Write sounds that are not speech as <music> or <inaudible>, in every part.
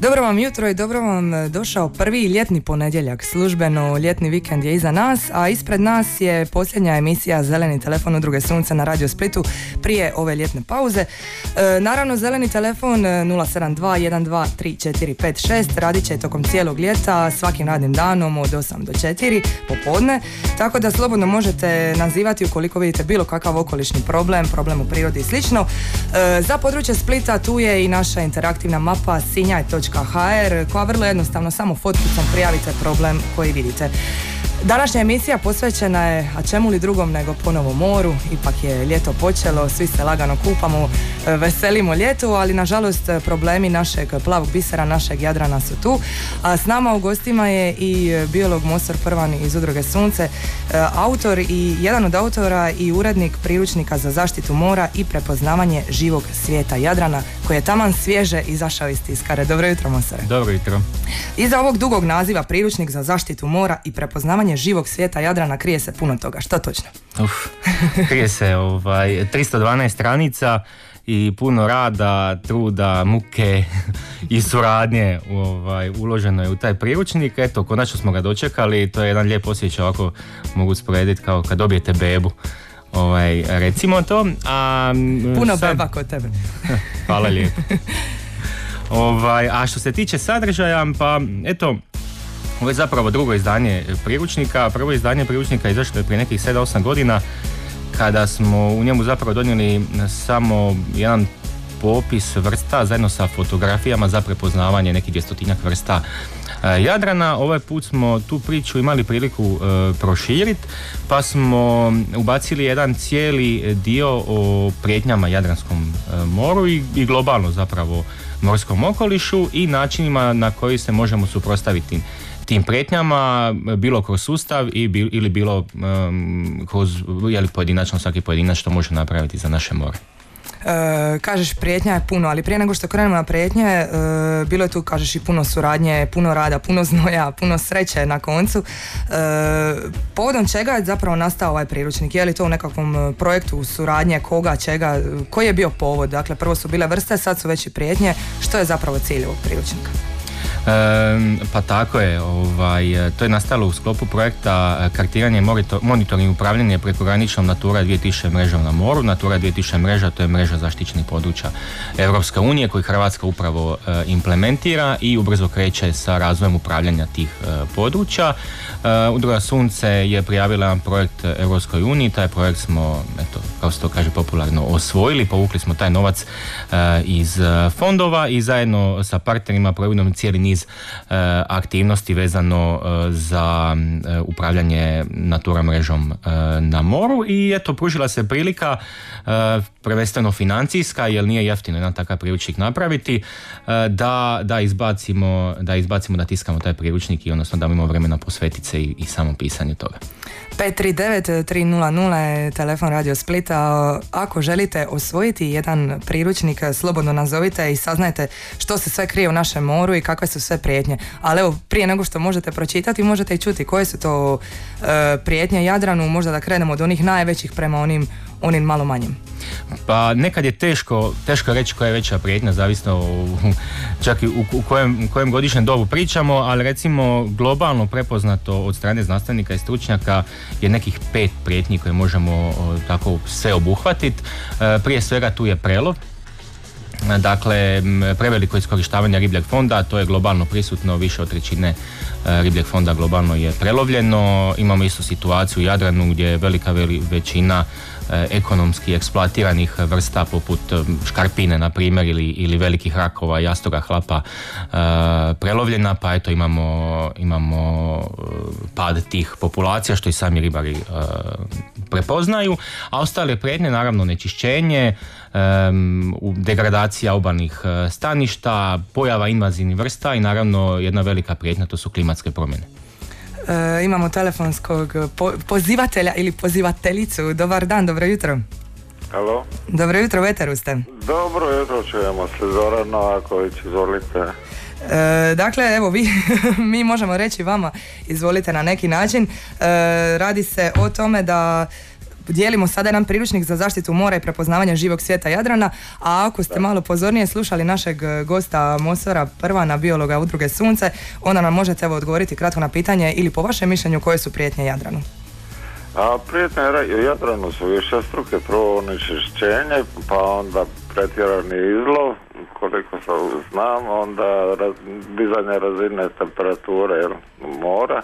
dobro vam jutro i dobro vam e, došao prvi ljetni ponedjeljak. Službeno ljetni vikend je iza nas, a ispred nas je posljednja emisija Zeleni telefon udruge Sunca na Radio Splitu prije ove ljetne pauze. E, naravno, Zeleni telefon 072 e, radit će tokom cijelog ljeta svakim radnim danom od 8 do 4 popodne, tako da slobodno možete nazivati ukoliko vidite bilo kakav okolišni problem, problem u prirodi i slično. za područje Splita tu je i naša interaktivna mapa sinjaj.com hr koja vrlo jednostavno samo fotkicom prijavite problem koji vidite. Današnja emisija posvećena je, a čemu li drugom nego ponovo moru, ipak je ljeto počelo, svi se lagano kupamo, e, veselimo ljetu, ali nažalost problemi našeg plavog bisera, našeg Jadrana su tu. A s nama u gostima je i biolog Mosor Prvan iz Udruge Sunce, e, autor i jedan od autora i urednik priručnika za zaštitu mora i prepoznavanje živog svijeta Jadrana, koji je taman svježe izašao iz tiskare. Dobro jutro, Mosore. Dobro jutro. Iza ovog dugog naziva priručnik za zaštitu mora i prepoznavanje živog svijeta Jadrana krije se puno toga. Što točno? Uf, krije se ovaj, 312 stranica i puno rada, truda, muke i suradnje ovaj, uloženo je u taj priručnik. Eto, konačno smo ga dočekali, to je jedan lijep osjećaj, ovako mogu sporediti kao kad dobijete bebu. Ovaj, recimo to. A, Puno beba kod tebe. <laughs> Hvala lijepo. Ovaj, a što se tiče sadržaja, pa eto, ovo je zapravo drugo izdanje priručnika. Prvo izdanje priručnika izašlo je prije nekih 7-8 godina kada smo u njemu zapravo donijeli samo jedan popis vrsta zajedno sa fotografijama za prepoznavanje nekih dvjestotinjak vrsta Jadrana. Ovaj put smo tu priču imali priliku e, proširiti pa smo ubacili jedan cijeli dio o prijetnjama Jadranskom e, moru i, globalno zapravo morskom okolišu i načinima na koji se možemo suprotstaviti tim pretnjama, bilo kroz sustav i ili bilo kroz, jeli pojedinačno, svaki pojedinac što može napraviti za naše more. E, kažeš prijetnja je puno, ali prije nego što krenemo na prijetnje, e, bilo je tu, kažeš, i puno suradnje, puno rada, puno znoja, puno sreće na koncu. E, povodom čega je zapravo nastao ovaj priručnik? Je li to u nekakvom projektu suradnje, koga, čega, koji je bio povod? Dakle, prvo su bile vrste, sad su već i prijetnje. Što je zapravo cilj ovog priručnika? Pa tako je, ovaj, to je nastalo u sklopu projekta e, kartiranje monitoring i upravljanje prekograničnom Natura 2000 mrežom na moru. Natura 2000 mreža to je mreža zaštićenih područja Europske unije koju Hrvatska upravo e, implementira i ubrzo kreće sa razvojem upravljanja tih e, područja. Udruga Sunce je prijavila jedan projekt Europskoj uniji, taj projekt smo, eto, kao se to kaže popularno, osvojili, povukli smo taj novac iz fondova i zajedno sa partnerima provodimo cijeli niz e, aktivnosti vezano e, za e, upravljanje natura mrežom na moru i eto pružila se prilika prvenstveno financijska jer nije jeftino jedan takav priručnik napraviti da, da izbacimo da izbacimo da tiskamo taj priručnik i odnosno da imamo vremena posvetiti se i, i samom pisanju toga. 539-300 je telefon Radio Splita. Ako želite osvojiti jedan priručnik, slobodno nazovite i saznajte što se sve krije u našem moru i kakve su sve prijetnje. Ali evo, prije nego što možete pročitati, možete i čuti koje su to e, prijetnje Jadranu, možda da krenemo od onih najvećih prema onim, onim malo manjim. Pa nekad je teško, teško reći koja je veća prijetnja, zavisno u, čak i u, u, kojem, kojem godišnjem dobu pričamo, ali recimo globalno prepoznato od strane znanstvenika i stručnjaka je nekih pet prijetnji koje možemo tako sve obuhvatiti. E, prije svega tu je prelov, Dakle, preveliko iskorištavanje ribljeg fonda, to je globalno prisutno, više od trećine e, ribljeg fonda globalno je prelovljeno. Imamo istu situaciju u Jadranu gdje je velika većina ekonomski eksploatiranih vrsta poput e, škarpine na primjer ili, ili velikih rakova, jastoga, hlapa prelovljena, pa eto imamo, imamo pad tih populacija što i sami ribari prepoznaju, a ostale prijetnje naravno nečišćenje, degradacija obalnih staništa, pojava invazivnih vrsta i naravno jedna velika prijetnja to su klimatske promjene. E, imamo telefonskog po- pozivatelja ili pozivateljicu. Dobar dan, dobro jutro. Halo? Dobro jutro, u Eteru ste. Dobro jutro, čujemo se. Zoran Novaković, izvolite. E, dakle, evo vi, <laughs> mi možemo reći vama, izvolite na neki način. E, radi se o tome da dijelimo sada jedan priručnik za zaštitu mora i prepoznavanje živog svijeta Jadrana, a ako ste malo pozornije slušali našeg e, gosta Mosora Prvana, biologa udruge Sunce, onda nam možete evo odgovoriti kratko na pitanje ili po vašem mišljenju koje su prijetnje Jadranu. A prijetnje Jadranu su više struke, prvo onečišćenje, pa onda pretjerani izlov, koliko se znam, onda raz, dizanje razine temperature jel, mora.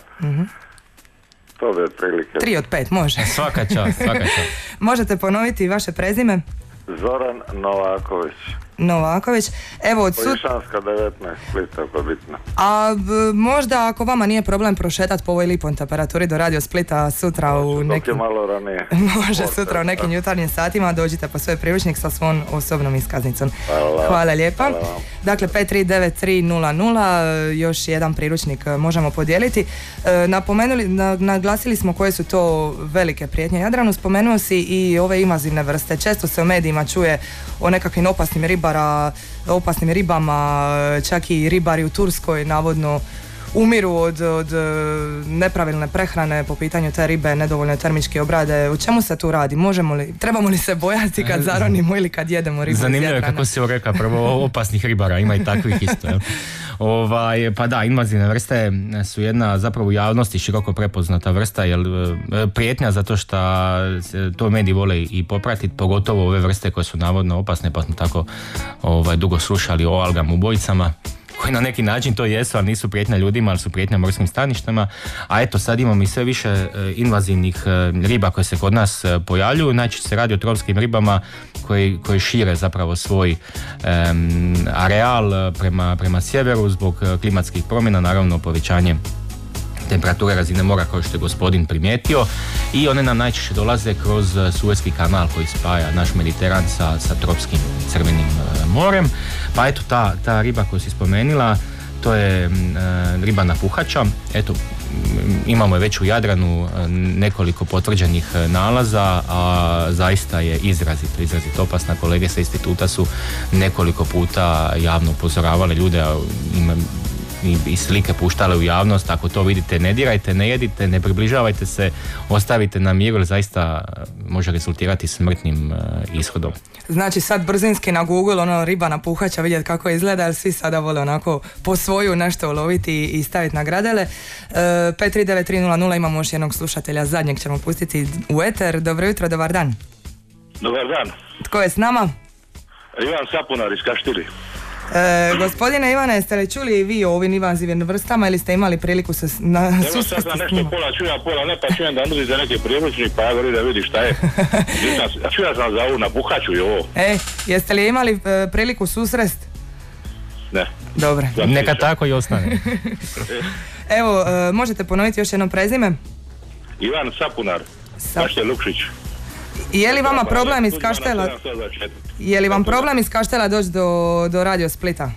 To bi otprilike. Tri od pet, može. Svaka čast, svaka čast. <laughs> Možete ponoviti vaše prezime? Zoran Novaković. Novaković. Evo od. Lišanska 19, Split, ako je bitno. A b- možda ako vama nije problem prošetati po ovoj lipom temperaturi do radio Splita sutra u Dok je nekim... malo ranije. <laughs> Može sutra u nekim jutarnjim satima dođite po svoj priručnik sa svom osobnom iskaznicom. Hvala. Hvala lijepa. Hvala. Dakle, 5393000, još jedan priručnik e, možemo podijeliti. E, Napomenuli, na- naglasili smo koje su to velike prijetnje Jadranu, spomenuo si i ove invazivne vrste. Često se u medijima čuje o nekakvim opasnim ribara, opasnim ribama, čak i ribari u Turskoj navodno umiru od, od e, nepravilne prehrane po pitanju te ribe, nedovoljne termičke obrade. O čemu se tu radi? Možemo li, trebamo li se bojati kad zaronimo ili kad jedemo ribu Zanimljivo je kako si ovo rekao, prvo opasnih ribara, ima i takvih isto. Ovaj, pa da, invazivne vrste su jedna zapravo u javnosti široko prepoznata vrsta, jer e, prijetnja zato što to mediji vole i popratiti, pogotovo ove vrste koje su navodno opasne, pa smo tako ovaj, dugo slušali o algama ubojicama koji na neki način to jesu, ali nisu prijetnja ljudima, ali su prijetnja morskim staništama. A eto, sad imamo i sve više e, invazivnih e, riba koje se kod nas e, pojavljuju. Najčešće se radi o tropskim ribama koji, koji šire zapravo svoj em, areal prema, prema sjeveru zbog klimatskih promjena, naravno povećanje temperature razine mora kao što je gospodin primijetio i one nam najčešće dolaze kroz Suezki kanal koji spaja naš Mediteran sa, sa tropskim crvenim morem. Pa eto ta, ta riba koju si spomenula, to je e, riba napuhača. Eto, m, imamo je već u Jadranu e, nekoliko potvrđenih e, nalaza, a zaista je izrazito, izrazito opasna. Kolege sa instituta su nekoliko puta javno upozoravali ljude, a i, i slike puštale u javnost, ako to vidite ne dirajte, ne jedite, ne približavajte se, ostavite na miru jer zaista e, može rezultirati smrtnim e, ishodom. Znači sad brzinski na Google ono riba na puhača vidjeti kako izgleda jer svi sada vole onako po svoju nešto uloviti i staviti na gradele. E, 53930 imamo još jednog slušatelja, zadnjeg ćemo pustiti u eter. Dobro jutro, dobar dan. Dobar dan, Tko je s nama? Ivan Sapunar iz Kaštili. E, gospodine Ivane, jeste li čuli i vi o ovim invazivnim vrstama ili ste imali priliku se na Evo sad susresti sam s nešto njima? pola čuja, pola ne, pa čujem da nudite neki priručnik, pa ja govorim da vidi šta je. <laughs> Nisam- Čuja sam za ovu na puhaču i ovo. E, jeste li imali e, priliku susrest? Ne. Dobro. Da, Neka tako i ostane. Evo, e, možete ponoviti još jedno prezime? Ivan Sapunar, Sa- Kašte Lukšić. Je li vama problem iz Kaštela? 724. Je li vam problem iz Kaštela doći do, do radio Splita?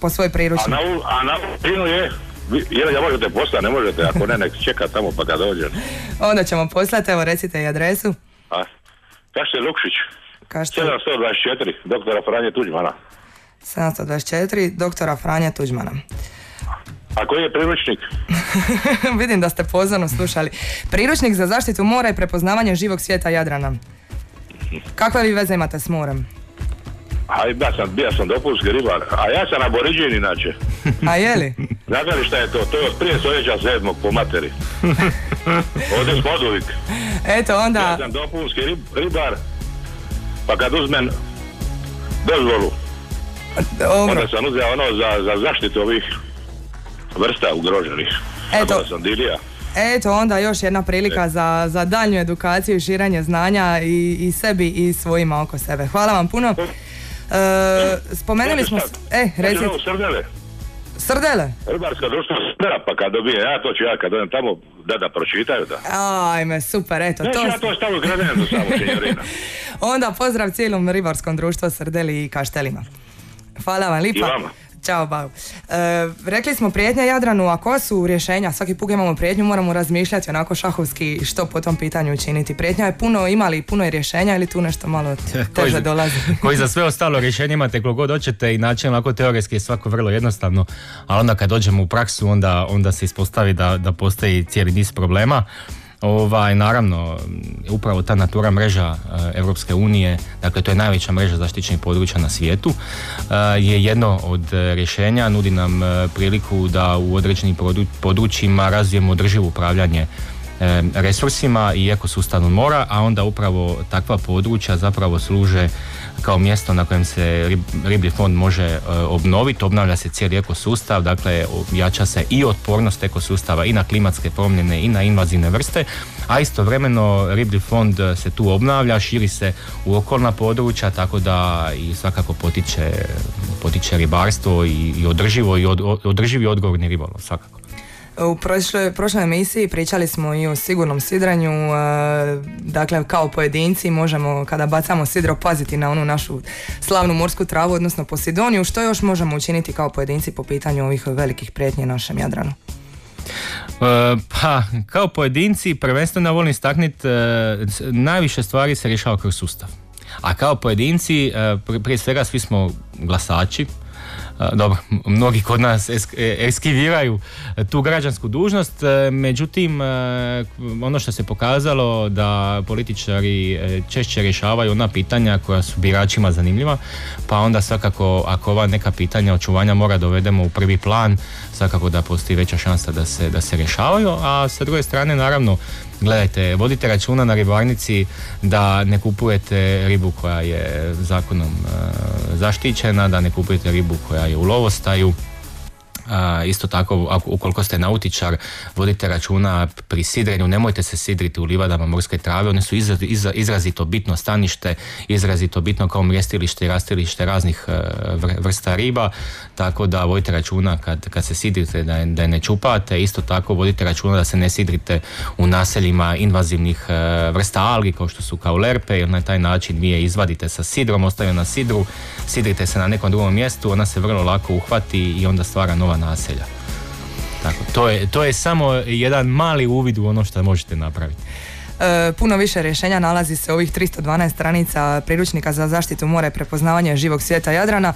Po svoj A priručnik. u- a na plinu je, vi- je li ga možete poslati, ne možete, ako ne, nek čeka tamo pa kad dođe. <laughs> Onda ćemo poslati, evo recite i adresu. A, Kašte Lukšić, Kažete 724, doktora Franje Tuđmana. 724, doktora Franja Tuđmana. A koji je priručnik? <laughs> Vidim da ste pozorno slušali. Priručnik za zaštitu mora i prepoznavanje živog svijeta Jadrana. Kakve vi veze imate s morem? A ja sam, bio sam dopunski ribar, a ja sam aboriđin inače. <laughs> A je li? Znate li šta je to? To je od prije stoljeća sedmog po materi. <laughs> Ovdje smo. Eto Ja onda, sam dopunski rib- ribar, pa kad uzmem dozvolu, onda sam uzeo ono za, za zaštitu ovih vrsta ugroženih. Eto. Eto onda još jedna prilika za, za daljnju edukaciju i širenje znanja i, i sebi i svojima oko sebe. Hvala vam puno. E, spomenuli smo... E, Znači, Srdele, srdele. ribarska društva Srdela, pa kad dobije, ja to ću ja kad odem tamo, da da pročitaju da. Ajme, super, eto, Neću to... ja to staviti gradencu samo. <laughs> Onda pozdrav cijelom ribarskom društvu Srdeli i Kaštelima. Hvala vam lipa. I vama. Ćao, Bau. E, rekli smo prijetnja Jadranu, a koja su rješenja? Svaki put imamo prijetnju, moramo razmišljati onako šahovski što po tom pitanju učiniti. Prijetnja je puno, imali puno je rješenja ili tu nešto malo teže dolazi? <laughs> koji za sve ostalo rješenje imate koliko god hoćete i način onako teoretski je svako vrlo jednostavno, ali onda kad dođemo u praksu onda, onda se ispostavi da, da postoji cijeli niz problema. Ovaj, naravno, upravo ta natura mreža Europske unije, dakle to je najveća mreža zaštićenih područja na svijetu, e, je jedno od rješenja, nudi nam e, priliku da u određenim područjima razvijemo održivo upravljanje e, resursima i ekosustavom mora, a onda upravo takva područja zapravo služe kao mjesto na kojem se riblji fond može e, obnoviti, obnavlja se cijeli ekosustav, dakle jača se i otpornost ekosustava i na klimatske promjene i na invazivne vrste, a istovremeno riblji fond se tu obnavlja, širi se u okolna područja, tako da i svakako potiče, potiče ribarstvo i, i održivo i održivi odgovorni ribolov, svakako. U prošloj, prošloj emisiji pričali smo i o sigurnom sidranju, e, dakle kao pojedinci možemo kada bacamo sidro paziti na onu našu slavnu morsku travu, odnosno Posidoniju. Što još možemo učiniti kao pojedinci po pitanju ovih velikih prijetnji našem Jadranu? E, pa, kao pojedinci prvenstveno volim istaknuti e, najviše stvari se rješava kroz sustav. A kao pojedinci, prije svega svi smo glasači, dobro, mnogi kod nas e, eskiviraju tu građansku dužnost, e, međutim e, ono što se pokazalo da političari češće rješavaju ona pitanja koja su biračima zanimljiva, pa onda svakako ako ova neka pitanja očuvanja mora dovedemo u prvi plan, svakako da postoji veća šansa da se, da se rješavaju, a sa druge strane naravno gledajte, vodite računa na ribarnici da ne kupujete ribu koja je zakonom e, zaštićena, da ne kupujete ribu koja je u lovostaju, isto tako, ako, ukoliko ste nautičar, vodite računa pri sidrenju, nemojte se sidriti u livadama morske trave, one su izrazito bitno stanište, izrazito bitno kao mjestilište i rastilište raznih e, vrsta riba, tako da vodite računa kad, kad se sidrite da je, da ne čupate, isto tako vodite računa da se ne sidrite u naseljima invazivnih e, vrsta algi kao što su kao lerpe, jer na taj način vi je izvadite sa sidrom, ostavite na sidru, sidrite se na nekom drugom mjestu, ona se vrlo lako uhvati i onda stvara nova naselja. Tako, to, je, to je samo jedan mali uvid u ono što možete napraviti. E, puno više rješenja nalazi se ovih 312 stranica priručnika za zaštitu mora i prepoznavanje živog svijeta Jadrana.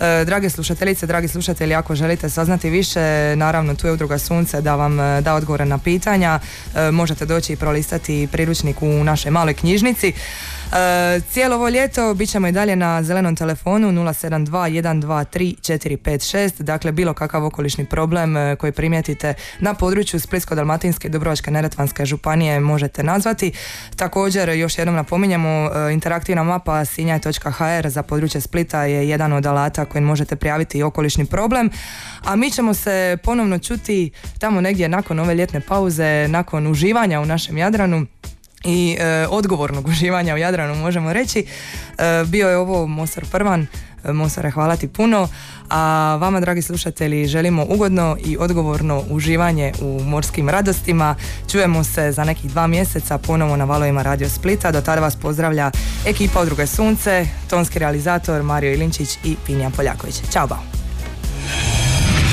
E, drage slušateljice, dragi slušatelji, ako želite saznati više, naravno tu je udruga Sunce da vam e, da odgovore na pitanja. možete doći i prolistati priručnik u našoj maloj knjižnici. E, cijelo ovo ljeto bit ćemo i dalje na zelenom telefonu 072 123 dakle bilo kakav okolišni problem e, koji primijetite na području Splitsko-Dalmatinske i Dubrovačke-Neretvanske županije možete nazvati. Također još jednom napominjemo e, interaktivna mapa sinjaj.hr za područje Splita je jedan od alata kojim možete prijaviti okolišni problem. A mi ćemo se ponovno čuti tamo negdje nakon ove ljetne pauze, nakon uživanja u našem Jadranu i e, odgovornog uživanja u Jadranu možemo reći. E, bio je ovo Mosar Prvan, e, Mosare hvala ti puno, a vama dragi slušatelji želimo ugodno i odgovorno uživanje u morskim radostima. Čujemo se za nekih dva mjeseca ponovo na valovima Radio Splita. Do tada vas pozdravlja ekipa Udruge Sunce, tonski realizator Mario Ilinčić i Pinja Poljaković. Ćao bao!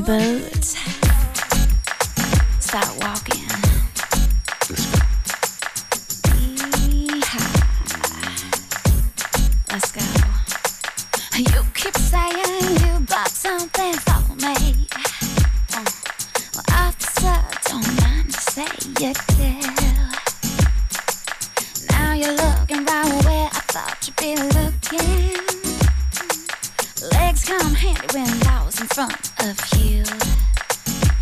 boots. stop walking.